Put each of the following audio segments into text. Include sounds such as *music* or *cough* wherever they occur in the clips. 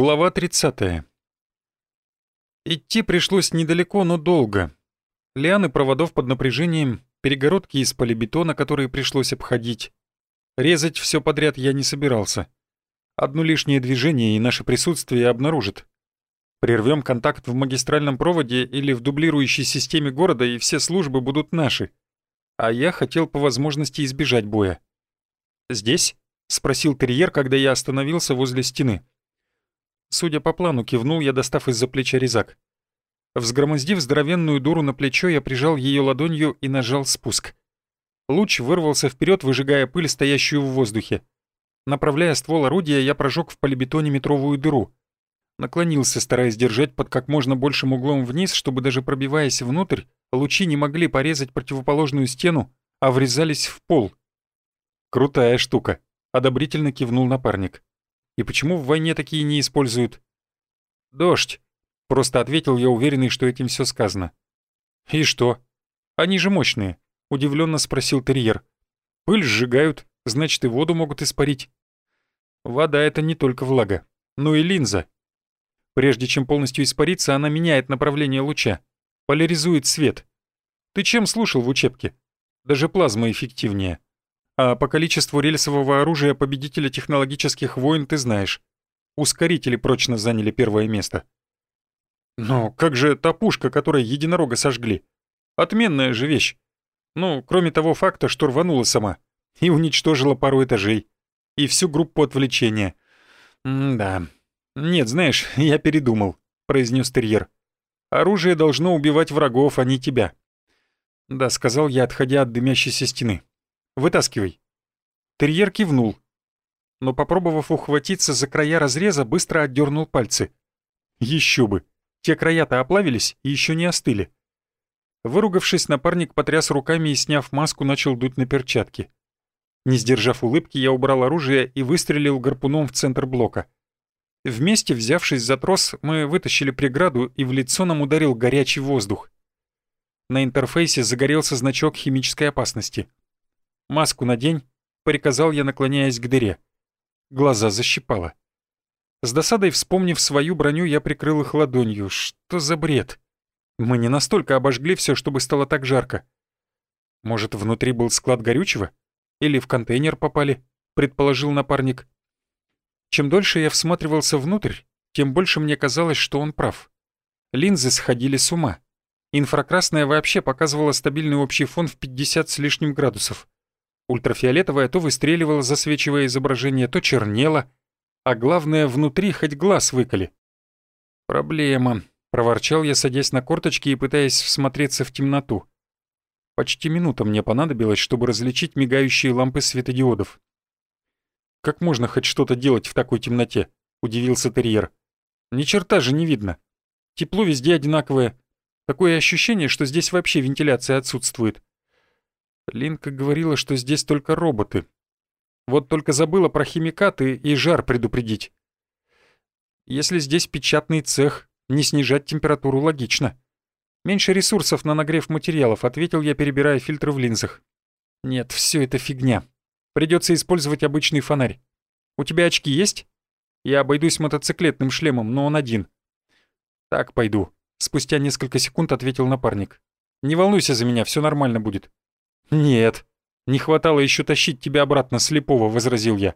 Глава 30. Идти пришлось недалеко, но долго. Лианы проводов под напряжением, перегородки из полибетона, которые пришлось обходить. Резать все подряд я не собирался. Одно лишнее движение и наше присутствие обнаружит. Прервем контакт в магистральном проводе или в дублирующей системе города, и все службы будут наши. А я хотел по возможности избежать боя. «Здесь?» — спросил терьер, когда я остановился возле стены. Судя по плану, кивнул я, достав из-за плеча резак. Взгромоздив здоровенную дуру на плечо, я прижал ее ладонью и нажал спуск. Луч вырвался вперед, выжигая пыль, стоящую в воздухе. Направляя ствол орудия, я прожег в полибетоне метровую дыру. Наклонился, стараясь держать под как можно большим углом вниз, чтобы даже пробиваясь внутрь, лучи не могли порезать противоположную стену, а врезались в пол. «Крутая штука», — одобрительно кивнул напарник. И почему в войне такие не используют? Дождь. Просто ответил я, уверенный, что этим все сказано. И что? Они же мощные, удивленно спросил терьер. Пыль сжигают, значит и воду могут испарить. Вода — это не только влага, но и линза. Прежде чем полностью испариться, она меняет направление луча, поляризует свет. Ты чем слушал в учебке? Даже плазма эффективнее. А по количеству рельсового оружия победителя технологических войн ты знаешь. Ускорители прочно заняли первое место. Но как же та пушка, которой единорога сожгли? Отменная же вещь. Ну, кроме того факта, что рванула сама и уничтожила пару этажей. И всю группу отвлечения. М-да. Нет, знаешь, *laughs* я передумал, произнес терьер. Оружие должно убивать врагов, а не тебя. Да, сказал я, отходя от дымящейся стены. Вытаскивай». Терьер кивнул, но, попробовав ухватиться за края разреза, быстро отдернул пальцы. Еще бы! Те края-то оплавились и еще не остыли. Выругавшись, напарник потряс руками и, сняв маску, начал дуть на перчатки. Не сдержав улыбки, я убрал оружие и выстрелил гарпуном в центр блока. Вместе, взявшись за трос, мы вытащили преграду, и в лицо нам ударил горячий воздух. На интерфейсе загорелся значок химической опасности. «Маску надень», — приказал я, наклоняясь к дыре. Глаза защипало. С досадой вспомнив свою броню, я прикрыл их ладонью. Что за бред? Мы не настолько обожгли все, чтобы стало так жарко. Может, внутри был склад горючего? Или в контейнер попали? Предположил напарник. Чем дольше я всматривался внутрь, тем больше мне казалось, что он прав. Линзы сходили с ума. Инфракрасная вообще показывала стабильный общий фон в 50 с лишним градусов. Ультрафиолетовая то выстреливала, засвечивая изображение, то чернела, а главное, внутри хоть глаз выколи. «Проблема», — проворчал я, садясь на корточки и пытаясь всмотреться в темноту. Почти минута мне понадобилось, чтобы различить мигающие лампы светодиодов. «Как можно хоть что-то делать в такой темноте?» — удивился терьер. «Ни черта же не видно. Тепло везде одинаковое. Такое ощущение, что здесь вообще вентиляция отсутствует. Линка говорила, что здесь только роботы. Вот только забыла про химикаты и жар предупредить. Если здесь печатный цех, не снижать температуру логично. Меньше ресурсов на нагрев материалов, ответил я, перебирая фильтры в линзах. Нет, все это фигня. Придется использовать обычный фонарь. У тебя очки есть? Я обойдусь мотоциклетным шлемом, но он один. Так, пойду. Спустя несколько секунд ответил напарник. Не волнуйся за меня, все нормально будет. «Нет, не хватало еще тащить тебя обратно слепого», — возразил я.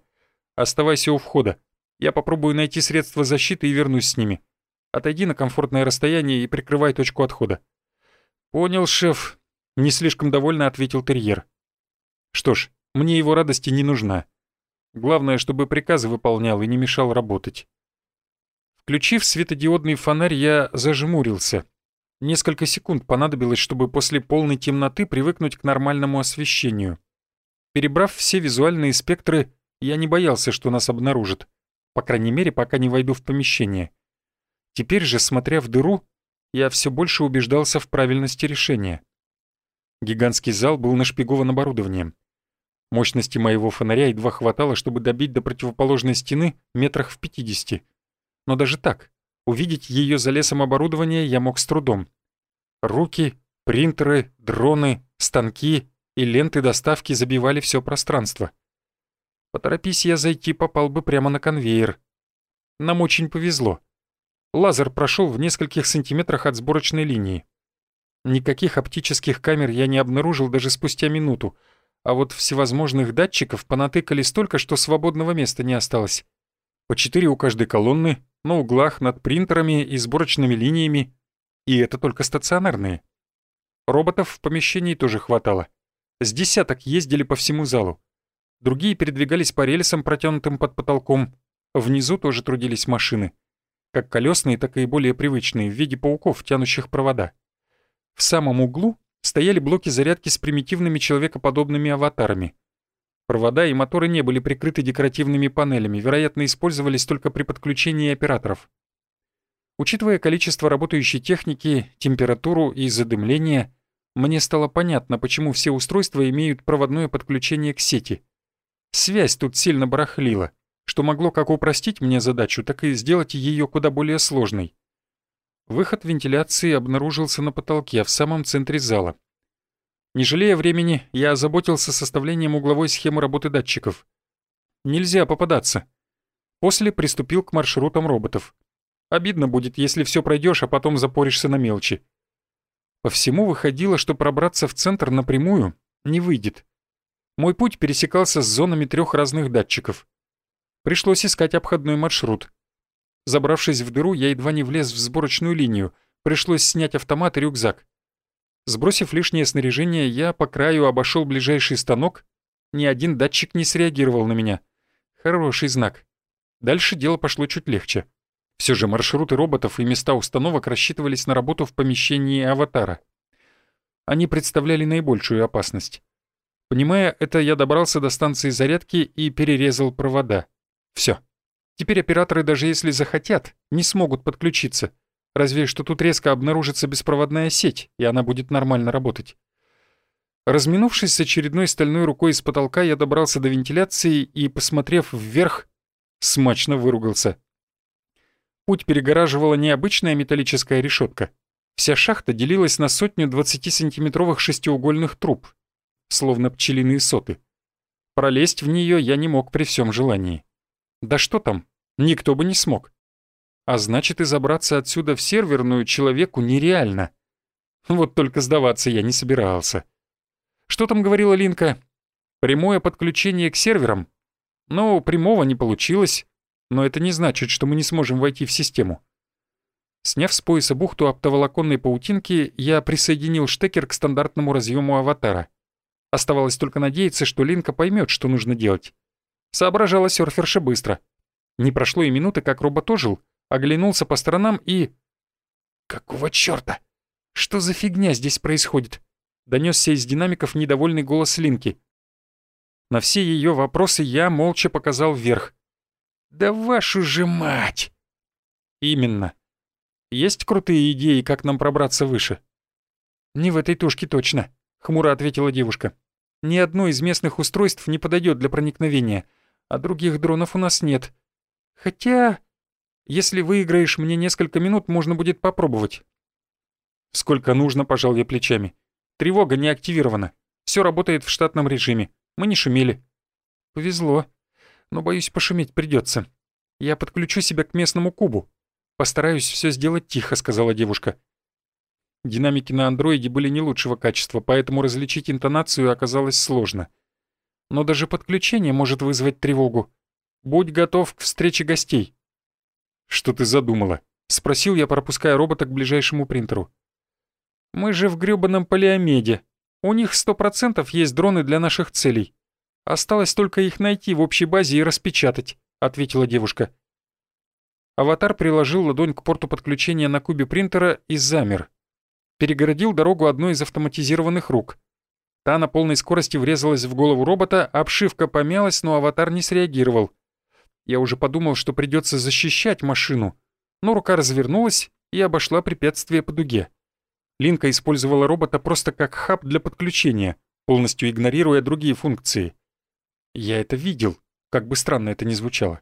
«Оставайся у входа. Я попробую найти средства защиты и вернусь с ними. Отойди на комфортное расстояние и прикрывай точку отхода». «Понял, шеф», — не слишком довольно ответил терьер. «Что ж, мне его радости не нужна. Главное, чтобы приказы выполнял и не мешал работать». Включив светодиодный фонарь, я зажмурился. Несколько секунд понадобилось, чтобы после полной темноты привыкнуть к нормальному освещению. Перебрав все визуальные спектры, я не боялся, что нас обнаружат. По крайней мере, пока не войду в помещение. Теперь же, смотря в дыру, я все больше убеждался в правильности решения. Гигантский зал был нашпигован оборудованием. Мощности моего фонаря едва хватало, чтобы добить до противоположной стены метрах в 50. Но даже так, Увидеть ее за лесом оборудования я мог с трудом. Руки, принтеры, дроны, станки и ленты доставки забивали все пространство. Поторопись я зайти, попал бы прямо на конвейер. Нам очень повезло. Лазер прошел в нескольких сантиметрах от сборочной линии. Никаких оптических камер я не обнаружил даже спустя минуту, а вот всевозможных датчиков понатыкали столько, что свободного места не осталось. По четыре у каждой колонны, на углах, над принтерами и сборочными линиями. И это только стационарные. Роботов в помещении тоже хватало. С десяток ездили по всему залу. Другие передвигались по рельсам, протянутым под потолком. Внизу тоже трудились машины. Как колесные, так и более привычные, в виде пауков, тянущих провода. В самом углу стояли блоки зарядки с примитивными человекоподобными аватарами. Провода и моторы не были прикрыты декоративными панелями, вероятно, использовались только при подключении операторов. Учитывая количество работающей техники, температуру и задымление, мне стало понятно, почему все устройства имеют проводное подключение к сети. Связь тут сильно барахлила, что могло как упростить мне задачу, так и сделать ее куда более сложной. Выход вентиляции обнаружился на потолке в самом центре зала. Не жалея времени, я озаботился составлением угловой схемы работы датчиков. Нельзя попадаться. После приступил к маршрутам роботов. Обидно будет, если все пройдешь, а потом запоришься на мелочи. По всему выходило, что пробраться в центр напрямую не выйдет. Мой путь пересекался с зонами трех разных датчиков. Пришлось искать обходной маршрут. Забравшись в дыру, я едва не влез в сборочную линию. Пришлось снять автомат и рюкзак. Сбросив лишнее снаряжение, я по краю обошел ближайший станок. Ни один датчик не среагировал на меня. Хороший знак. Дальше дело пошло чуть легче. Все же маршруты роботов и места установок рассчитывались на работу в помещении аватара. Они представляли наибольшую опасность. Понимая это, я добрался до станции зарядки и перерезал провода. Все. Теперь операторы, даже если захотят, не смогут подключиться. Разве что тут резко обнаружится беспроводная сеть, и она будет нормально работать. Разминувшись с очередной стальной рукой из потолка, я добрался до вентиляции и, посмотрев вверх, смачно выругался. Путь перегораживала необычная металлическая решетка. Вся шахта делилась на сотню 20-сантиметровых шестиугольных труб, словно пчелиные соты. Пролезть в нее я не мог при всем желании. Да что там, никто бы не смог. А значит, и забраться отсюда в серверную человеку нереально. Вот только сдаваться я не собирался. Что там говорила Линка? Прямое подключение к серверам? Ну, прямого не получилось, но это не значит, что мы не сможем войти в систему. Сняв с пояса бухту оптоволоконной паутинки, я присоединил штекер к стандартному разъему аватара. Оставалось только надеяться, что Линка поймет, что нужно делать. Соображала серферша быстро. Не прошло и минуты, как робот ожил, оглянулся по сторонам и... «Какого чёрта? Что за фигня здесь происходит?» Донёсся из динамиков недовольный голос Линки. На все её вопросы я молча показал вверх. «Да вашу же мать!» «Именно. Есть крутые идеи, как нам пробраться выше?» «Не в этой тушке точно», — хмуро ответила девушка. «Ни одно из местных устройств не подойдет для проникновения, а других дронов у нас нет. Хотя, если выиграешь мне несколько минут, можно будет попробовать». «Сколько нужно», — пожал я плечами. «Тревога не активирована. Все работает в штатном режиме. Мы не шумели». «Повезло. Но, боюсь, пошуметь придется. Я подключу себя к местному кубу. Постараюсь все сделать тихо», — сказала девушка. Динамики на андроиде были не лучшего качества, поэтому различить интонацию оказалось сложно. Но даже подключение может вызвать тревогу. Будь готов к встрече гостей. «Что ты задумала?» — спросил я, пропуская робота к ближайшему принтеру. «Мы же в грёбаном полиомеде. У них сто процентов есть дроны для наших целей. Осталось только их найти в общей базе и распечатать», — ответила девушка. Аватар приложил ладонь к порту подключения на кубе принтера и замер. Перегородил дорогу одной из автоматизированных рук. Та на полной скорости врезалась в голову робота, обшивка помялась, но аватар не среагировал. Я уже подумал, что придется защищать машину, но рука развернулась и обошла препятствие по дуге. Линка использовала робота просто как хаб для подключения, полностью игнорируя другие функции. Я это видел, как бы странно это ни звучало.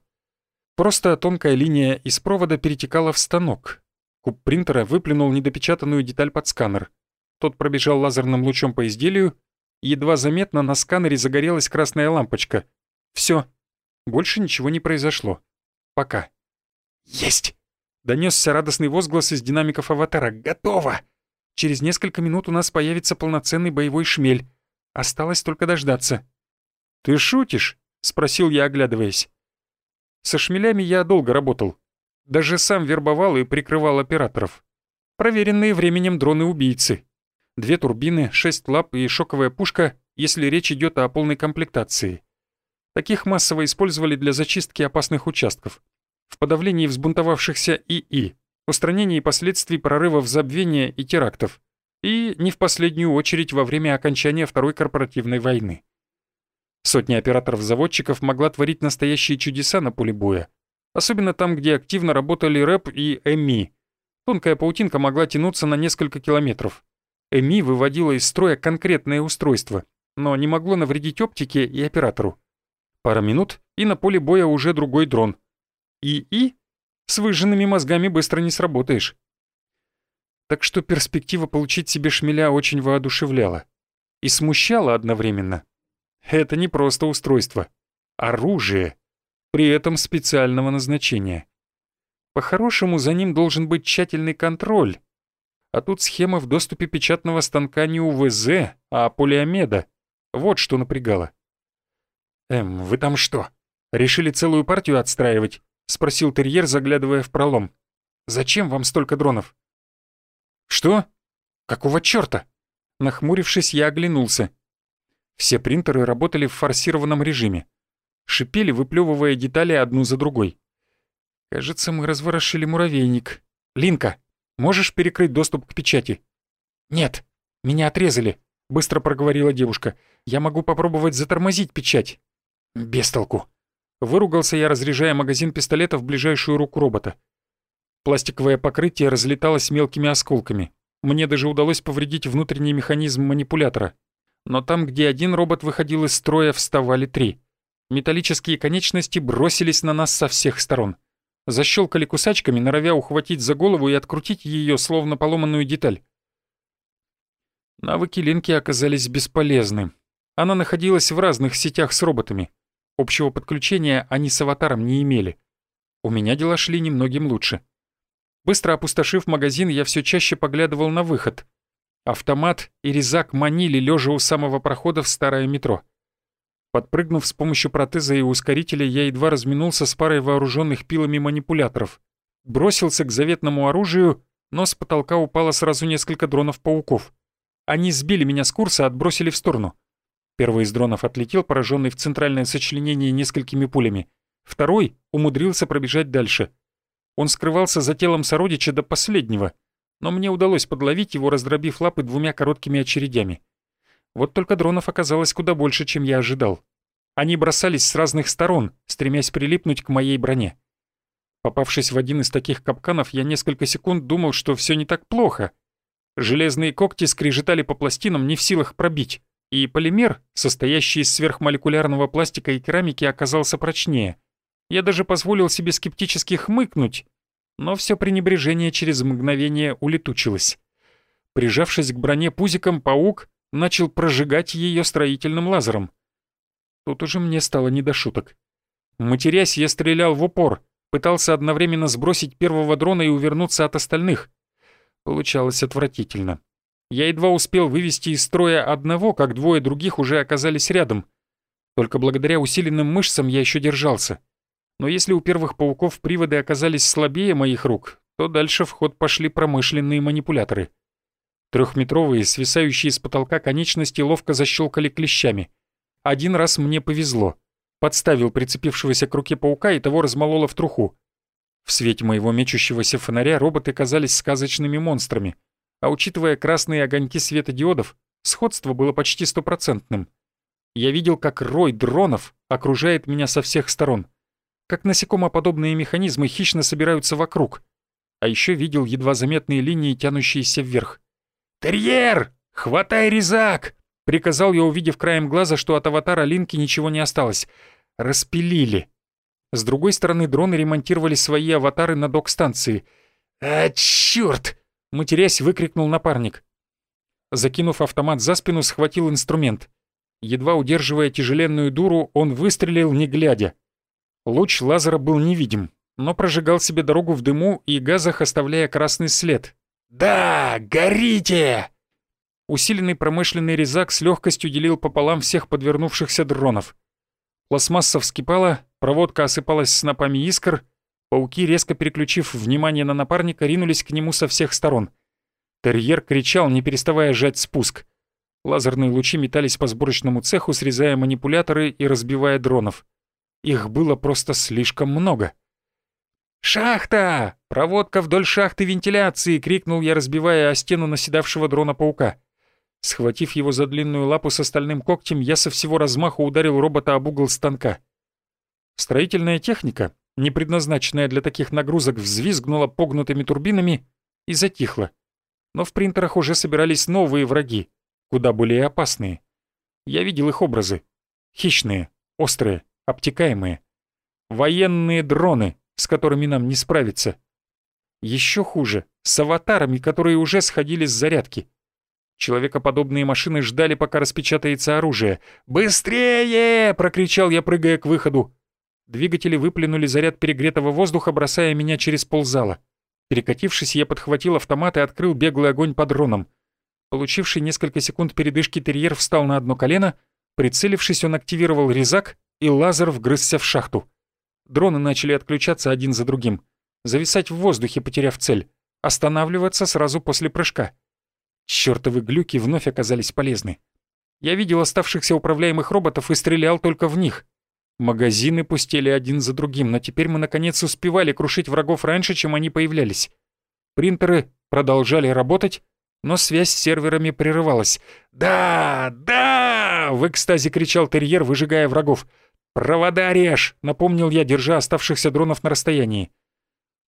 Просто тонкая линия из провода перетекала в станок. Куб принтера выплюнул недопечатанную деталь под сканер. Тот пробежал лазерным лучом по изделию, едва заметно на сканере загорелась красная лампочка. Все, больше ничего не произошло. Пока. «Есть!» — донесся радостный возглас из динамиков аватара. «Готово! Через несколько минут у нас появится полноценный боевой шмель. Осталось только дождаться». «Ты шутишь?» — спросил я, оглядываясь. Со шмелями я долго работал. Даже сам вербовал и прикрывал операторов. Проверенные временем дроны-убийцы. Две турбины, шесть лап и шоковая пушка, если речь идет о полной комплектации. Таких массово использовали для зачистки опасных участков. В подавлении взбунтовавшихся ИИ, устранении последствий прорывов забвения и терактов. И, не в последнюю очередь, во время окончания Второй корпоративной войны. Сотня операторов-заводчиков могла творить настоящие чудеса на поле боя. Особенно там, где активно работали рэп и ЭМИ. Тонкая паутинка могла тянуться на несколько километров. ЭМИ выводила из строя конкретное устройство, но не могло навредить оптике и оператору. Пара минут, и на поле боя уже другой дрон. ИИ? С выжженными мозгами быстро не сработаешь. Так что перспектива получить себе шмеля очень воодушевляла. И смущала одновременно. Это не просто устройство. Оружие. При этом специального назначения. По-хорошему, за ним должен быть тщательный контроль. А тут схема в доступе печатного станка не УВЗ, а полиомеда. Вот что напрягало. «Эм, вы там что, решили целую партию отстраивать?» — спросил терьер, заглядывая в пролом. «Зачем вам столько дронов?» «Что? Какого чёрта?» Нахмурившись, я оглянулся. Все принтеры работали в форсированном режиме. Шипели, выплёвывая детали одну за другой. «Кажется, мы разворошили муравейник. Линка, можешь перекрыть доступ к печати?» «Нет, меня отрезали», — быстро проговорила девушка. «Я могу попробовать затормозить печать». «Без толку». Выругался я, разряжая магазин пистолета в ближайшую руку робота. Пластиковое покрытие разлеталось мелкими осколками. Мне даже удалось повредить внутренний механизм манипулятора но там, где один робот выходил из строя, вставали три. Металлические конечности бросились на нас со всех сторон. Защелкали кусачками, норовя ухватить за голову и открутить ее, словно поломанную деталь. Навыки Линки оказались бесполезны. Она находилась в разных сетях с роботами. Общего подключения они с аватаром не имели. У меня дела шли немногим лучше. Быстро опустошив магазин, я все чаще поглядывал на выход — Автомат и резак манили, лежа у самого прохода в старое метро. Подпрыгнув с помощью протеза и ускорителя, я едва разминулся с парой вооруженных пилами манипуляторов. Бросился к заветному оружию, но с потолка упало сразу несколько дронов-пауков. Они сбили меня с курса, отбросили в сторону. Первый из дронов отлетел, пораженный в центральное сочленение несколькими пулями. Второй умудрился пробежать дальше. Он скрывался за телом сородича до последнего — но мне удалось подловить его, раздробив лапы двумя короткими очередями. Вот только дронов оказалось куда больше, чем я ожидал. Они бросались с разных сторон, стремясь прилипнуть к моей броне. Попавшись в один из таких капканов, я несколько секунд думал, что все не так плохо. Железные когти скрежетали по пластинам, не в силах пробить, и полимер, состоящий из сверхмолекулярного пластика и керамики, оказался прочнее. Я даже позволил себе скептически хмыкнуть, но все пренебрежение через мгновение улетучилось. Прижавшись к броне пузиком, паук начал прожигать ее строительным лазером. Тут уже мне стало не до шуток. Матерясь, я стрелял в упор, пытался одновременно сбросить первого дрона и увернуться от остальных. Получалось отвратительно. Я едва успел вывести из строя одного, как двое других уже оказались рядом. Только благодаря усиленным мышцам я еще держался но если у первых пауков приводы оказались слабее моих рук, то дальше в ход пошли промышленные манипуляторы. Трехметровые, свисающие с потолка конечности ловко защелкали клещами. Один раз мне повезло. Подставил прицепившегося к руке паука и того размололо в труху. В свете моего мечущегося фонаря роботы казались сказочными монстрами, а учитывая красные огоньки светодиодов, сходство было почти стопроцентным. Я видел, как рой дронов окружает меня со всех сторон — как насекомоподобные механизмы хищно собираются вокруг. А еще видел едва заметные линии, тянущиеся вверх. «Терьер! Хватай резак!» — приказал я, увидев краем глаза, что от аватара Линки ничего не осталось. Распилили. С другой стороны, дроны ремонтировали свои аватары на док-станции. «А, чёрт!» — матерясь, выкрикнул напарник. Закинув автомат за спину, схватил инструмент. Едва удерживая тяжеленную дуру, он выстрелил, не глядя. Луч лазера был невидим, но прожигал себе дорогу в дыму и газах, оставляя красный след. «Да, горите!» Усиленный промышленный резак с легкостью делил пополам всех подвернувшихся дронов. Пластмасса вскипала, проводка осыпалась снопами искр, пауки, резко переключив внимание на напарника, ринулись к нему со всех сторон. Терьер кричал, не переставая жать спуск. Лазерные лучи метались по сборочному цеху, срезая манипуляторы и разбивая дронов. Их было просто слишком много. «Шахта! Проводка вдоль шахты вентиляции!» — крикнул я, разбивая о стену наседавшего дрона-паука. Схватив его за длинную лапу с остальным когтем, я со всего размаху ударил робота об угол станка. Строительная техника, не предназначенная для таких нагрузок, взвизгнула погнутыми турбинами и затихла. Но в принтерах уже собирались новые враги, куда более опасные. Я видел их образы. Хищные, острые, обтекаемые. Военные дроны, с которыми нам не справиться. Еще хуже, с аватарами, которые уже сходили с зарядки. Человекоподобные машины ждали, пока распечатается оружие. «Быстрее!» — прокричал я, прыгая к выходу. Двигатели выплюнули заряд перегретого воздуха, бросая меня через ползала. Перекатившись, я подхватил автомат и открыл беглый огонь по дронам. Получивший несколько секунд передышки терьер встал на одно колено, прицелившись, он активировал резак, и лазер вгрызся в шахту. Дроны начали отключаться один за другим, зависать в воздухе, потеряв цель, останавливаться сразу после прыжка. Чёртовы глюки вновь оказались полезны. Я видел оставшихся управляемых роботов и стрелял только в них. Магазины пустели один за другим, но теперь мы наконец успевали крушить врагов раньше, чем они появлялись. Принтеры продолжали работать, но связь с серверами прерывалась. «Да! Да!» — в экстазе кричал терьер, выжигая врагов. «Провода режь!» — напомнил я, держа оставшихся дронов на расстоянии.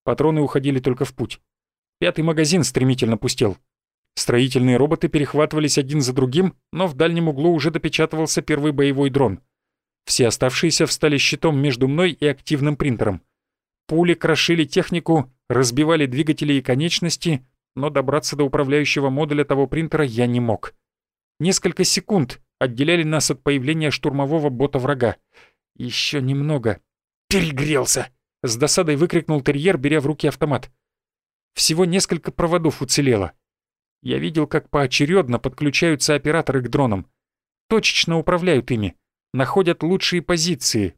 Патроны уходили только в путь. Пятый магазин стремительно пустел. Строительные роботы перехватывались один за другим, но в дальнем углу уже допечатывался первый боевой дрон. Все оставшиеся встали щитом между мной и активным принтером. Пули крошили технику, разбивали двигатели и конечности, но добраться до управляющего модуля того принтера я не мог. Несколько секунд отделяли нас от появления штурмового бота врага. Еще немного. «Перегрелся!» — с досадой выкрикнул терьер, беря в руки автомат. Всего несколько проводов уцелело. Я видел, как поочередно подключаются операторы к дронам. Точечно управляют ими, находят лучшие позиции.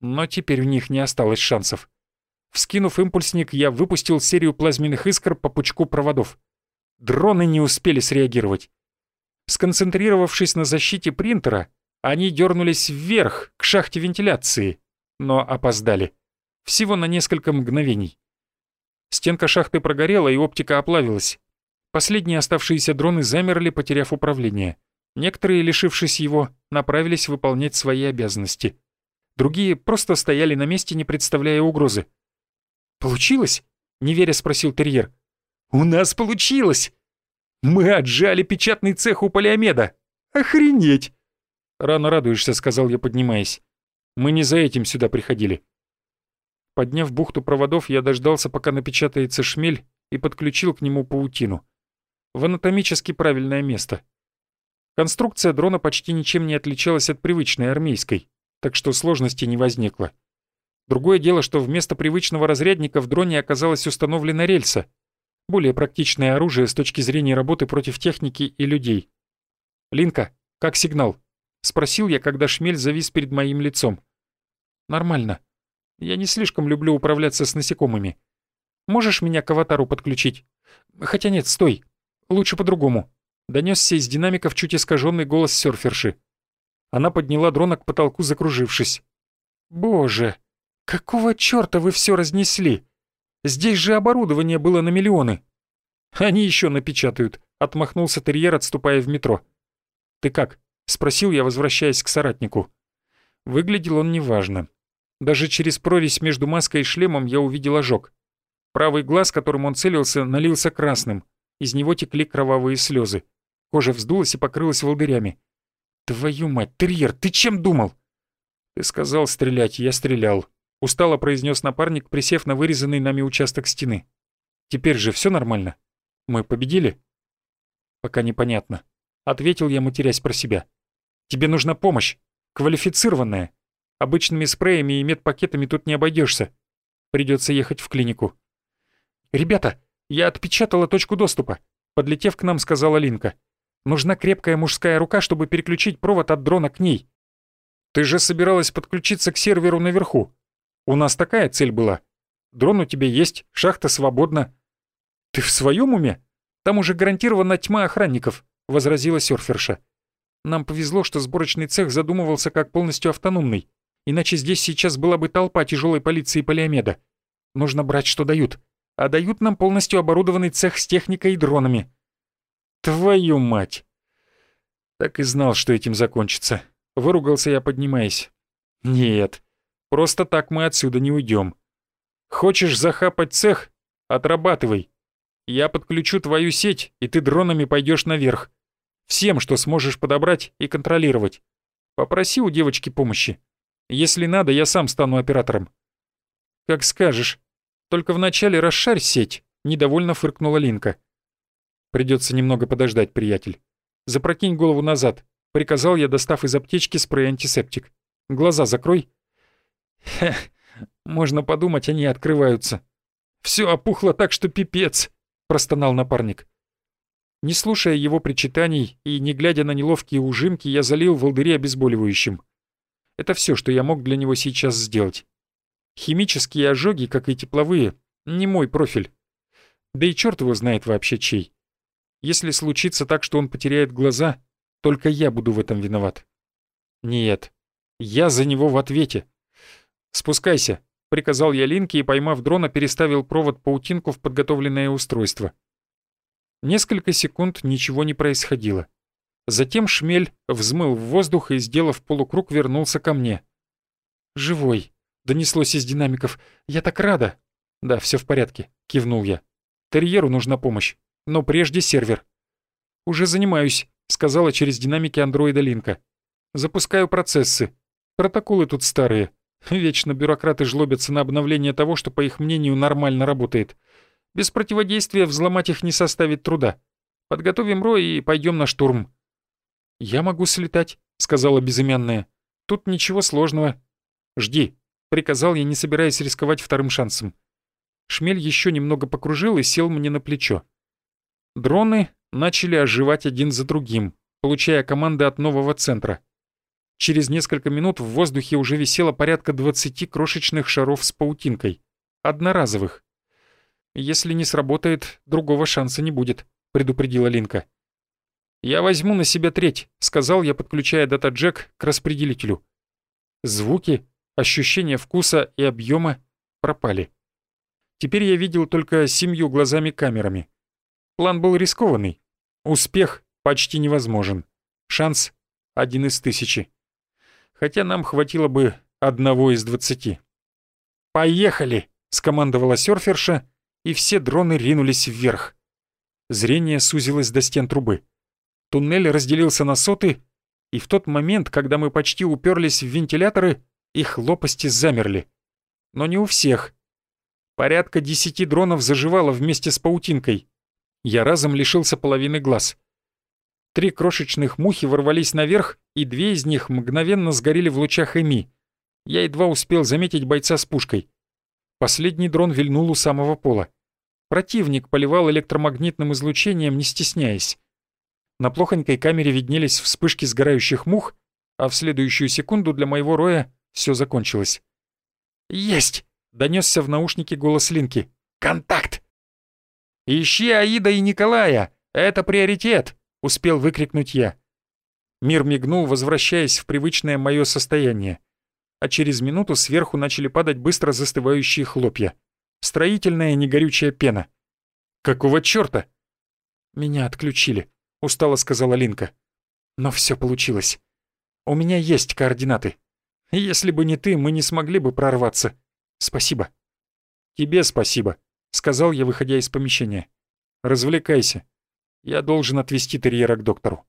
Но теперь у них не осталось шансов. Вскинув импульсник, я выпустил серию плазменных искр по пучку проводов. Дроны не успели среагировать. Сконцентрировавшись на защите принтера, они дернулись вверх, к шахте вентиляции, но опоздали. Всего на несколько мгновений. Стенка шахты прогорела, и оптика оплавилась. Последние оставшиеся дроны замерли, потеряв управление. Некоторые, лишившись его, направились выполнять свои обязанности. Другие просто стояли на месте, не представляя угрозы. «Получилось?» — неверя спросил терьер. «У нас получилось! Мы отжали печатный цех у Полиомеда! Охренеть!» «Рано радуешься», — сказал я, поднимаясь. «Мы не за этим сюда приходили». Подняв бухту проводов, я дождался, пока напечатается шмель, и подключил к нему паутину. В анатомически правильное место. Конструкция дрона почти ничем не отличалась от привычной армейской, так что сложности не возникло. Другое дело, что вместо привычного разрядника в дроне оказалась установлена рельса. Более практичное оружие с точки зрения работы против техники и людей. «Линка, как сигнал?» — спросил я, когда шмель завис перед моим лицом. «Нормально. Я не слишком люблю управляться с насекомыми. Можешь меня к аватару подключить? Хотя нет, стой. Лучше по-другому». Донесся из динамиков чуть искаженный голос серферши. Она подняла дрона к потолку, закружившись. «Боже!» «Какого чёрта вы всё разнесли? Здесь же оборудование было на миллионы». «Они ещё напечатают», — отмахнулся терьер, отступая в метро. «Ты как?» — спросил я, возвращаясь к соратнику. Выглядел он неважно. Даже через прорезь между маской и шлемом я увидел ожог. Правый глаз, которым он целился, налился красным. Из него текли кровавые слезы. Кожа вздулась и покрылась волдырями. «Твою мать, терьер, ты чем думал?» «Ты сказал стрелять, я стрелял», Устало произнес напарник, присев на вырезанный нами участок стены. «Теперь же все нормально? Мы победили?» «Пока непонятно», — ответил я, матерясь про себя. «Тебе нужна помощь, квалифицированная. Обычными спреями и медпакетами тут не обойдешься. Придется ехать в клинику. «Ребята, я отпечатала точку доступа», — подлетев к нам, сказала Линка. «Нужна крепкая мужская рука, чтобы переключить провод от дрона к ней. Ты же собиралась подключиться к серверу наверху. У нас такая цель была. Дрон у тебя есть, шахта свободна». «Ты в своем уме? Там уже гарантирована тьма охранников», — возразила серферша. «Нам повезло, что сборочный цех задумывался как полностью автономный. Иначе здесь сейчас была бы толпа тяжелой полиции Полиомеда. Нужно брать, что дают. А дают нам полностью оборудованный цех с техникой и дронами. Твою мать! Так и знал, что этим закончится. Выругался я, поднимаясь. Нет, просто так мы отсюда не уйдем. Хочешь захапать цех? Отрабатывай. Я подключу твою сеть, и ты дронами пойдешь наверх. Всем, что сможешь подобрать и контролировать. Попроси у девочки помощи. Если надо, я сам стану оператором». «Как скажешь. Только вначале расшарь сеть», — недовольно фыркнула Линка. «Придется немного подождать, приятель. Запрокинь голову назад», — приказал я, достав из аптечки спрей-антисептик. «Глаза закрой». «Хе, можно подумать, они открываются. Все опухло так, что пипец», — простонал напарник. Не слушая его причитаний и не глядя на неловкие ужимки, я залил волдыри обезболивающим. Это все, что я мог для него сейчас сделать. Химические ожоги, как и тепловые, не мой профиль. Да и черт его знает вообще чей. Если случится так, что он потеряет глаза, только я буду в этом виноват. Нет, я за него в ответе. «Спускайся», — приказал я Линке и, поймав дрона, переставил провод-паутинку в подготовленное устройство. Несколько секунд ничего не происходило. Затем шмель взмыл в воздух и, сделав полукруг, вернулся ко мне. «Живой!» — донеслось из динамиков. «Я так рада!» «Да, все в порядке», — кивнул я. «Терьеру нужна помощь, но прежде сервер». «Уже занимаюсь», — сказала через динамики андроида Линка. «Запускаю процессы. Протоколы тут старые. Вечно бюрократы жлобятся на обновление того, что, по их мнению, нормально работает. Без противодействия взломать их не составит труда. Подготовим рой и пойдем на штурм». «Я могу слетать», — сказала безымянная. «Тут ничего сложного». «Жди», — приказал я, не собираясь рисковать вторым шансом. Шмель еще немного покружил и сел мне на плечо. Дроны начали оживать один за другим, получая команды от нового центра. Через несколько минут в воздухе уже висело порядка 20 крошечных шаров с паутинкой. Одноразовых. «Если не сработает, другого шанса не будет», — предупредила Линка. «Я возьму на себя треть», — сказал я, подключая дата-джек к распределителю. Звуки, ощущение вкуса и объема пропали. Теперь я видел только семью глазами-камерами. План был рискованный. Успех почти невозможен. Шанс — один из тысячи. Хотя нам хватило бы одного из двадцати. «Поехали!» — скомандовала серферша, и все дроны ринулись вверх. Зрение сузилось до стен трубы. Туннель разделился на соты, и в тот момент, когда мы почти уперлись в вентиляторы, их лопасти замерли. Но не у всех. Порядка десяти дронов заживало вместе с паутинкой. Я разом лишился половины глаз. Три крошечных мухи ворвались наверх, и две из них мгновенно сгорели в лучах Эми. Я едва успел заметить бойца с пушкой. Последний дрон вильнул у самого пола. Противник поливал электромагнитным излучением, не стесняясь. На плохонькой камере виднелись вспышки сгорающих мух, а в следующую секунду для моего роя все закончилось. «Есть!» — донесся в наушнике голос Линки. «Контакт!» «Ищи Аида и Николая! Это приоритет!» — успел выкрикнуть я. Мир мигнул, возвращаясь в привычное мое состояние. А через минуту сверху начали падать быстро застывающие хлопья. Строительная негорючая пена. «Какого чёрта?» Меня отключили устало сказала Линка. Но все получилось. У меня есть координаты. Если бы не ты, мы не смогли бы прорваться. Спасибо. Тебе спасибо, сказал я, выходя из помещения. Развлекайся. Я должен отвезти терьера к доктору.